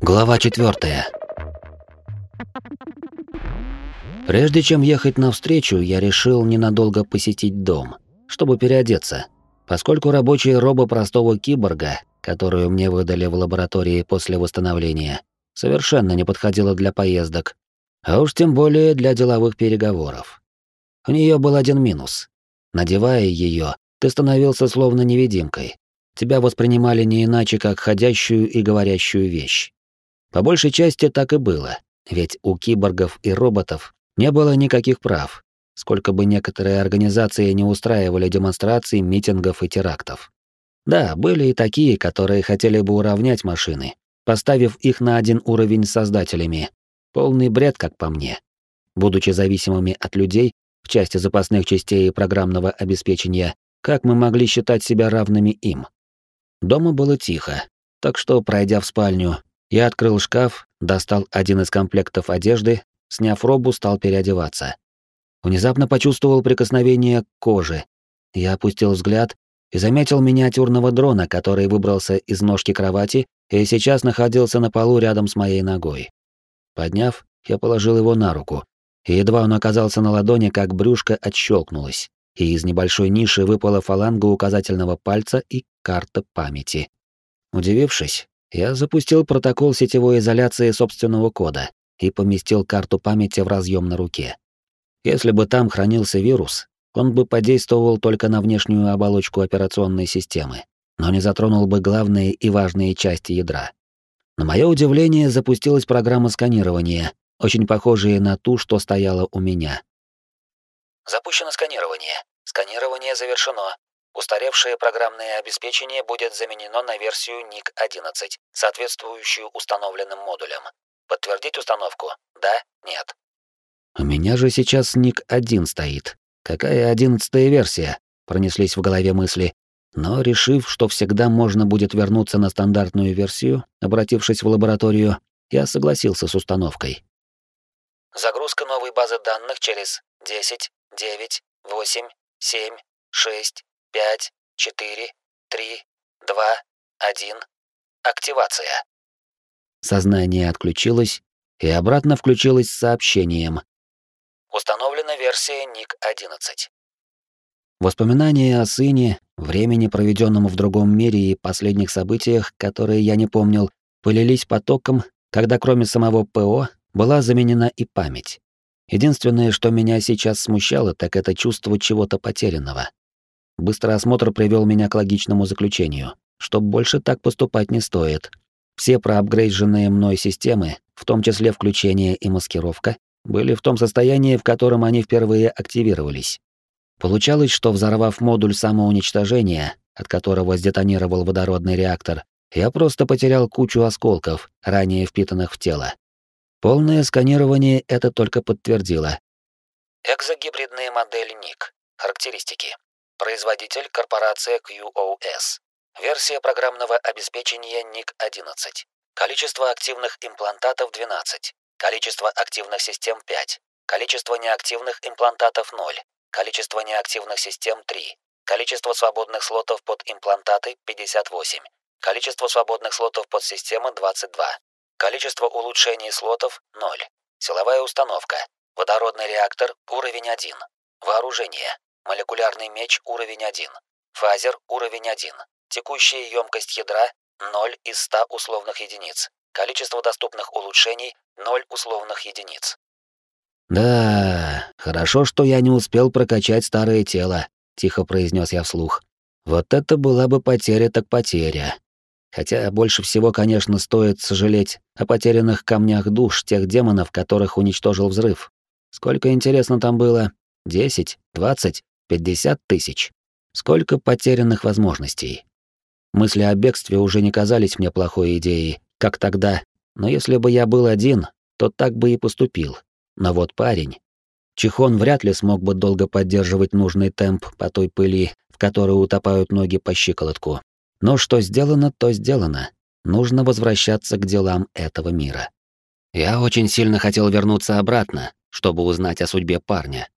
Глава четвертая. Прежде чем ехать навстречу, я решил ненадолго посетить дом, чтобы переодеться, поскольку рабочая роба простого киборга, которую мне выдали в лаборатории после восстановления, совершенно не подходила для поездок, а уж тем более для деловых переговоров. У нее был один минус. Надевая ее, ты становился словно невидимкой. Тебя воспринимали не иначе, как ходящую и говорящую вещь. По большей части так и было, ведь у киборгов и роботов не было никаких прав, сколько бы некоторые организации не устраивали демонстраций, митингов и терактов. Да, были и такие, которые хотели бы уравнять машины, поставив их на один уровень с создателями. Полный бред, как по мне. Будучи зависимыми от людей в части запасных частей и программного обеспечения, как мы могли считать себя равными им? Дома было тихо, так что, пройдя в спальню, я открыл шкаф, достал один из комплектов одежды, сняв робу, стал переодеваться. Внезапно почувствовал прикосновение к коже. Я опустил взгляд и заметил миниатюрного дрона, который выбрался из ножки кровати и сейчас находился на полу рядом с моей ногой. Подняв, я положил его на руку, и едва он оказался на ладони, как брюшко отщелкнулось, и из небольшой ниши выпала фаланга указательного пальца и карта памяти. Удивившись, я запустил протокол сетевой изоляции собственного кода и поместил карту памяти в разъем на руке. Если бы там хранился вирус, он бы подействовал только на внешнюю оболочку операционной системы, но не затронул бы главные и важные части ядра. На мое удивление, запустилась программа сканирования, очень похожая на ту, что стояла у меня. Запущено сканирование. Сканирование завершено. Устаревшее программное обеспечение будет заменено на версию NIC-11, соответствующую установленным модулям. Подтвердить установку? Да? Нет? У меня же сейчас NIC-1 стоит. Какая одиннадцатая версия? Пронеслись в голове мысли. Но, решив, что всегда можно будет вернуться на стандартную версию, обратившись в лабораторию, я согласился с установкой. Загрузка новой базы данных через 10, 9, 8, 7, 6, 5, 4, 3, 2, 1. Активация. Сознание отключилось и обратно включилось с сообщением. Установлена версия ник-11. Воспоминания о сыне, времени, проведенном в другом мире и последних событиях, которые я не помнил, полились потоком, когда кроме самого ПО была заменена и память. Единственное, что меня сейчас смущало, так это чувство чего-то потерянного. Быстрый осмотр привел меня к логичному заключению, что больше так поступать не стоит. Все проапгрейдженные мной системы, в том числе включение и маскировка, были в том состоянии, в котором они впервые активировались. Получалось, что взорвав модуль самоуничтожения, от которого сдетонировал водородный реактор, я просто потерял кучу осколков, ранее впитанных в тело. Полное сканирование это только подтвердило. Экзогибридная модель НИК. Характеристики. Производитель корпорация QOS. Версия программного обеспечения ник-11. Количество активных имплантатов 12. Количество активных систем 5. Количество неактивных имплантатов 0. Количество неактивных систем 3. Количество свободных слотов под имплантаты 58. Количество свободных слотов под системы 22. Количество улучшений слотов 0. Силовая установка. Водородный реактор уровень 1. Вооружение. Молекулярный меч уровень 1. Фазер уровень 1. Текущая емкость ядра 0 из 100 условных единиц. Количество доступных улучшений 0 условных единиц. Да, хорошо, что я не успел прокачать старое тело, тихо произнес я вслух. Вот это была бы потеря так потеря. Хотя больше всего, конечно, стоит сожалеть о потерянных камнях душ тех демонов, которых уничтожил взрыв. Сколько, интересно, там было? Десять? Двадцать? Пятьдесят тысяч? Сколько потерянных возможностей? Мысли о бегстве уже не казались мне плохой идеей, как тогда, но если бы я был один, то так бы и поступил. Но вот парень... Чихон вряд ли смог бы долго поддерживать нужный темп по той пыли, в которой утопают ноги по щиколотку. Но что сделано, то сделано. Нужно возвращаться к делам этого мира. Я очень сильно хотел вернуться обратно, чтобы узнать о судьбе парня.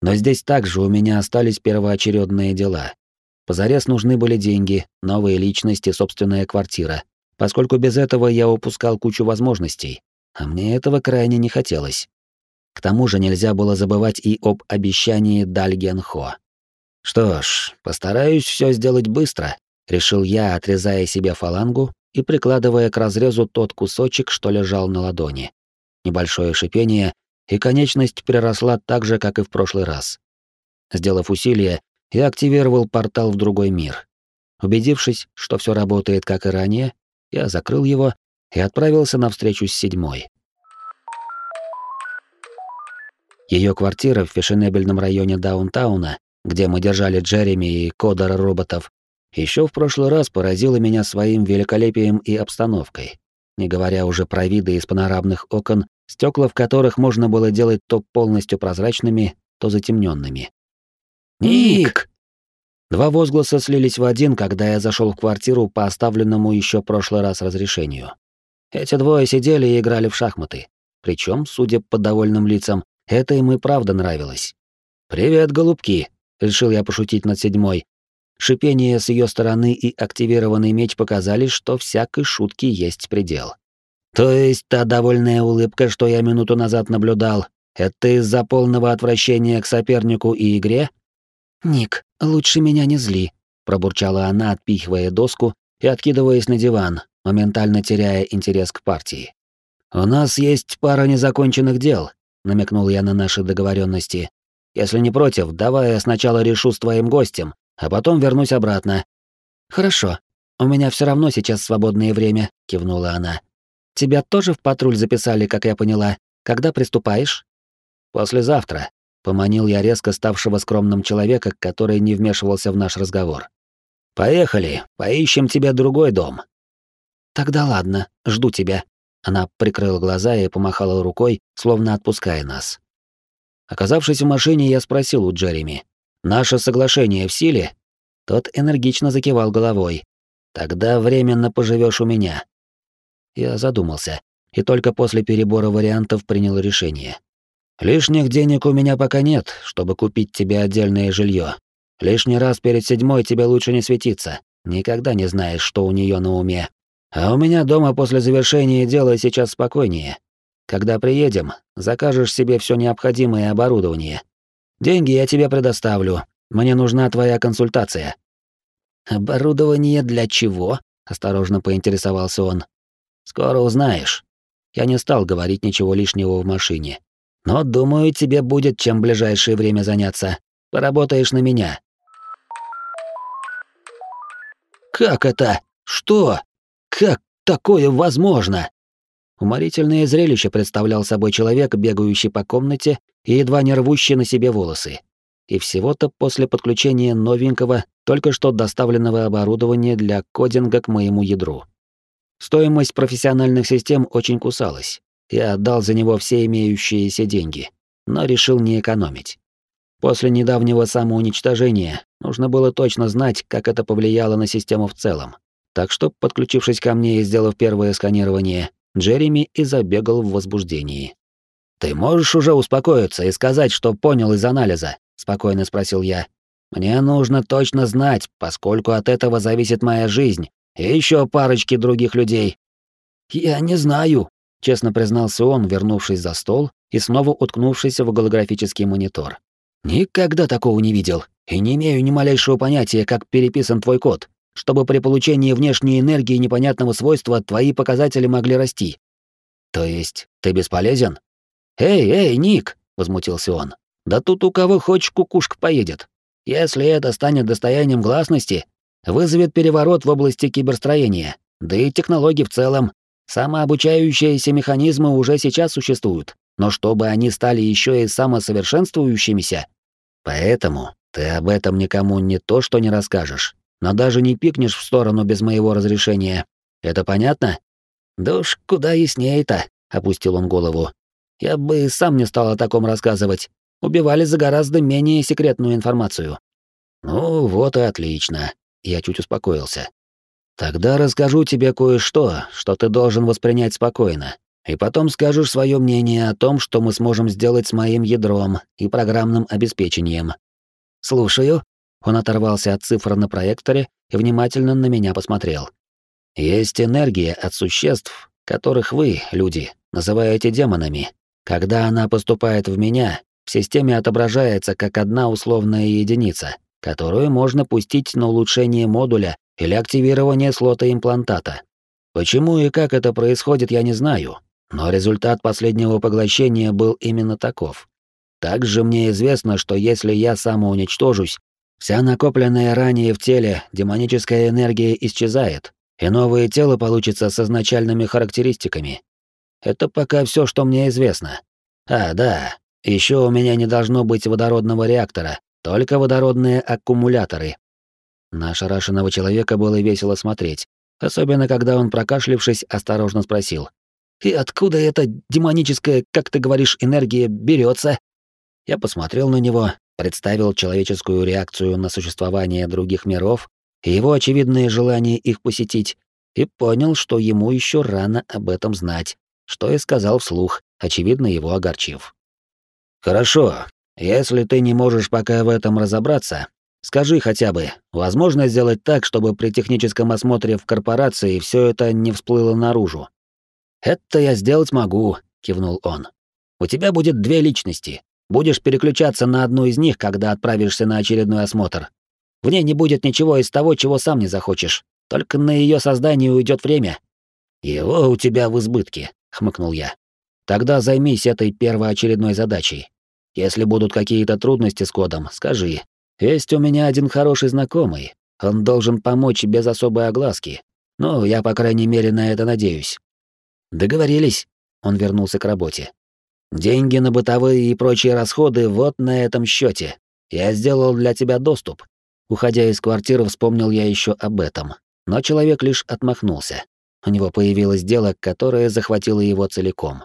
Но здесь также у меня остались первоочередные дела. Позарез нужны были деньги, новые личности, собственная квартира, поскольку без этого я упускал кучу возможностей, а мне этого крайне не хотелось. К тому же нельзя было забывать и об обещании Дальгенхо. Что ж, постараюсь все сделать быстро, решил я, отрезая себе фалангу и прикладывая к разрезу тот кусочек, что лежал на ладони. Небольшое шипение, и конечность приросла так же, как и в прошлый раз. Сделав усилие, я активировал портал в другой мир. Убедившись, что все работает как и ранее, я закрыл его и отправился на встречу с седьмой. Ее квартира в фешенебельном районе даунтауна, где мы держали Джереми и Кодора роботов, еще в прошлый раз поразила меня своим великолепием и обстановкой, не говоря уже про виды из панорамных окон, стекла в которых можно было делать то полностью прозрачными, то затемненными. «Ник!» Два возгласа слились в один, когда я зашел в квартиру по оставленному еще прошлый раз разрешению. Эти двое сидели и играли в шахматы. Причем, судя по довольным лицам, это им и правда нравилось. «Привет, голубки!» — решил я пошутить над седьмой. Шипение с ее стороны и активированный меч показали, что всякой шутки есть предел. «То есть та довольная улыбка, что я минуту назад наблюдал, это из-за полного отвращения к сопернику и игре?» «Ник, лучше меня не зли», — пробурчала она, отпихивая доску и откидываясь на диван, моментально теряя интерес к партии. «У нас есть пара незаконченных дел», — намекнул я на наши договоренности. «Если не против, давай я сначала решу с твоим гостем, а потом вернусь обратно». «Хорошо. У меня все равно сейчас свободное время», — кивнула она. «Тебя тоже в патруль записали, как я поняла. Когда приступаешь?» «Послезавтра», Поманил я резко ставшего скромным человека, который не вмешивался в наш разговор. «Поехали, поищем тебе другой дом». «Тогда ладно, жду тебя». Она прикрыла глаза и помахала рукой, словно отпуская нас. Оказавшись в машине, я спросил у Джереми. «Наше соглашение в силе?» Тот энергично закивал головой. «Тогда временно поживешь у меня». Я задумался, и только после перебора вариантов принял решение. Лишних денег у меня пока нет, чтобы купить тебе отдельное жилье. Лишний раз перед седьмой тебе лучше не светиться. Никогда не знаешь, что у нее на уме. А у меня дома после завершения дела сейчас спокойнее. Когда приедем, закажешь себе все необходимое оборудование. Деньги я тебе предоставлю. Мне нужна твоя консультация. Оборудование для чего? осторожно поинтересовался он. Скоро узнаешь. Я не стал говорить ничего лишнего в машине. Но, думаю, тебе будет чем ближайшее время заняться. Поработаешь на меня». «Как это? Что? Как такое возможно?» Уморительное зрелище представлял собой человек, бегающий по комнате и едва не рвущий на себе волосы. И всего-то после подключения новенького, только что доставленного оборудования для кодинга к моему ядру. Стоимость профессиональных систем очень кусалась. Я отдал за него все имеющиеся деньги, но решил не экономить. После недавнего самоуничтожения нужно было точно знать, как это повлияло на систему в целом. Так что, подключившись ко мне и сделав первое сканирование, Джереми и забегал в возбуждении. «Ты можешь уже успокоиться и сказать, что понял из анализа?» — спокойно спросил я. «Мне нужно точно знать, поскольку от этого зависит моя жизнь и еще парочки других людей». «Я не знаю», честно признался он, вернувшись за стол и снова уткнувшись в голографический монитор. Никогда такого не видел и не имею ни малейшего понятия, как переписан твой код, чтобы при получении внешней энергии непонятного свойства твои показатели могли расти. То есть ты бесполезен? Эй, эй, Ник, возмутился он. Да тут у кого хочешь кукушка поедет. Если это станет достоянием гласности, вызовет переворот в области киберстроения, да и технологий в целом, Самообучающиеся механизмы уже сейчас существуют, но чтобы они стали еще и самосовершенствующимися. Поэтому ты об этом никому не то что не расскажешь, но даже не пикнешь в сторону без моего разрешения. Это понятно? Да уж куда яснее-то, опустил он голову. Я бы сам не стал о таком рассказывать. Убивали за гораздо менее секретную информацию. Ну, вот и отлично. Я чуть успокоился. Тогда расскажу тебе кое-что, что ты должен воспринять спокойно. И потом скажешь свое мнение о том, что мы сможем сделать с моим ядром и программным обеспечением. Слушаю. Он оторвался от цифр на проекторе и внимательно на меня посмотрел. Есть энергия от существ, которых вы, люди, называете демонами. Когда она поступает в меня, в системе отображается как одна условная единица, которую можно пустить на улучшение модуля или активирование слота имплантата. Почему и как это происходит, я не знаю, но результат последнего поглощения был именно таков. Также мне известно, что если я самоуничтожусь, вся накопленная ранее в теле демоническая энергия исчезает, и новое тело получится с изначальными характеристиками. Это пока все, что мне известно. А, да, еще у меня не должно быть водородного реактора, только водородные аккумуляторы. На ошарашенного человека было весело смотреть, особенно когда он, прокашлившись, осторожно спросил. «И откуда эта демоническая, как ты говоришь, энергия берется? Я посмотрел на него, представил человеческую реакцию на существование других миров и его очевидное желание их посетить, и понял, что ему еще рано об этом знать, что и сказал вслух, очевидно его огорчив. «Хорошо, если ты не можешь пока в этом разобраться, скажи хотя бы, возможно сделать так, чтобы при техническом осмотре в корпорации все это не всплыло наружу?» «Это я сделать могу», — кивнул он. «У тебя будет две личности, Будешь переключаться на одну из них, когда отправишься на очередной осмотр. В ней не будет ничего из того, чего сам не захочешь. Только на ее создание уйдет время. Его у тебя в избытке, хмыкнул я. Тогда займись этой первоочередной задачей. Если будут какие-то трудности с кодом, скажи. Есть у меня один хороший знакомый. Он должен помочь без особой огласки. Ну, я, по крайней мере, на это надеюсь. Договорились. Он вернулся к работе. Деньги на бытовые и прочие расходы вот на этом счете. Я сделал для тебя доступ. Уходя из квартиры, вспомнил я еще об этом. Но человек лишь отмахнулся. У него появилось дело, которое захватило его целиком.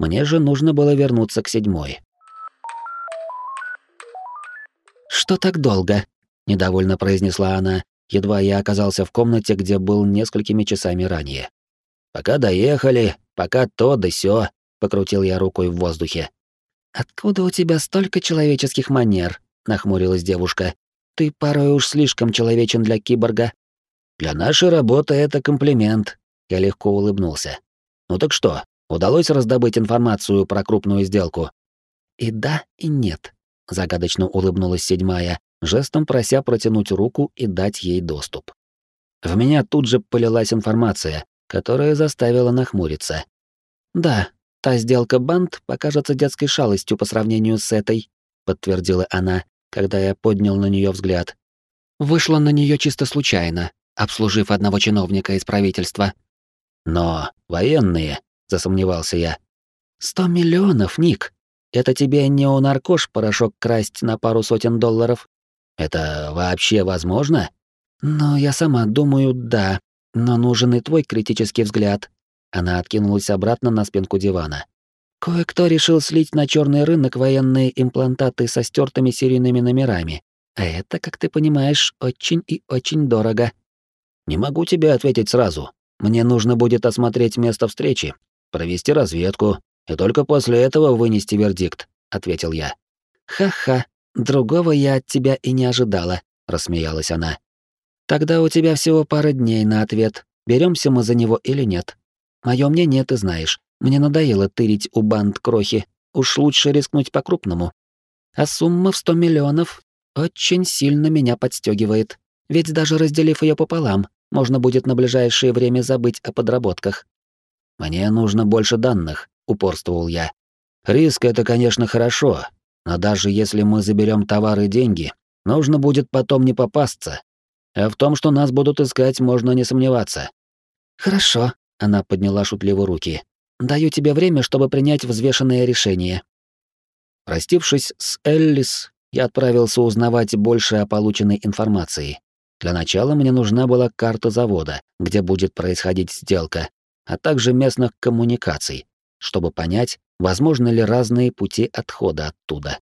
Мне же нужно было вернуться к седьмой. «Что так долго?» — недовольно произнесла она, едва я оказался в комнате, где был несколькими часами ранее. «Пока доехали, пока то да сё», покрутил я рукой в воздухе. Откуда у тебя столько человеческих манер? нахмурилась девушка. Ты порой уж слишком человечен для киборга. Для нашей работы это комплимент. Я легко улыбнулся. Ну так что, удалось раздобыть информацию про крупную сделку? И да, и нет. Загадочно улыбнулась седьмая, жестом прося протянуть руку и дать ей доступ. В меня тут же полилась информация, которая заставила нахмуриться. Да, Та сделка банд покажется детской шалостью по сравнению с этой, подтвердила она, когда я поднял на нее взгляд. Вышла на нее чисто случайно, обслужив одного чиновника из правительства. Но военные, засомневался я. Сто миллионов, Ник. Это тебе не у наркош порошок красть на пару сотен долларов? Это вообще возможно? Но я сама думаю, да. Но нужен и твой критический взгляд. Она откинулась обратно на спинку дивана. Кое-кто решил слить на черный рынок военные имплантаты со стертыми серийными номерами. А это, как ты понимаешь, очень и очень дорого. Не могу тебе ответить сразу. Мне нужно будет осмотреть место встречи, провести разведку и только после этого вынести вердикт, ответил я. Ха-ха, другого я от тебя и не ожидала, рассмеялась она. Тогда у тебя всего пара дней на ответ, беремся мы за него или нет. Моё мнение ты знаешь. Мне надоело тырить у банд крохи. Уж лучше рискнуть по-крупному. А сумма в сто миллионов очень сильно меня подстегивает. Ведь даже разделив ее пополам, можно будет на ближайшее время забыть о подработках. Мне нужно больше данных, упорствовал я. Риск это, конечно, хорошо, но даже если мы заберем товары и деньги, нужно будет потом не попасться. А в том, что нас будут искать, можно не сомневаться. Хорошо, она подняла шутливо руки. Даю тебе время, чтобы принять взвешенное решение. Простившись с Эллис, я отправился узнавать больше о полученной информации. Для начала мне нужна была карта завода, где будет происходить сделка, а также местных коммуникаций, чтобы понять, возможны ли разные пути отхода оттуда.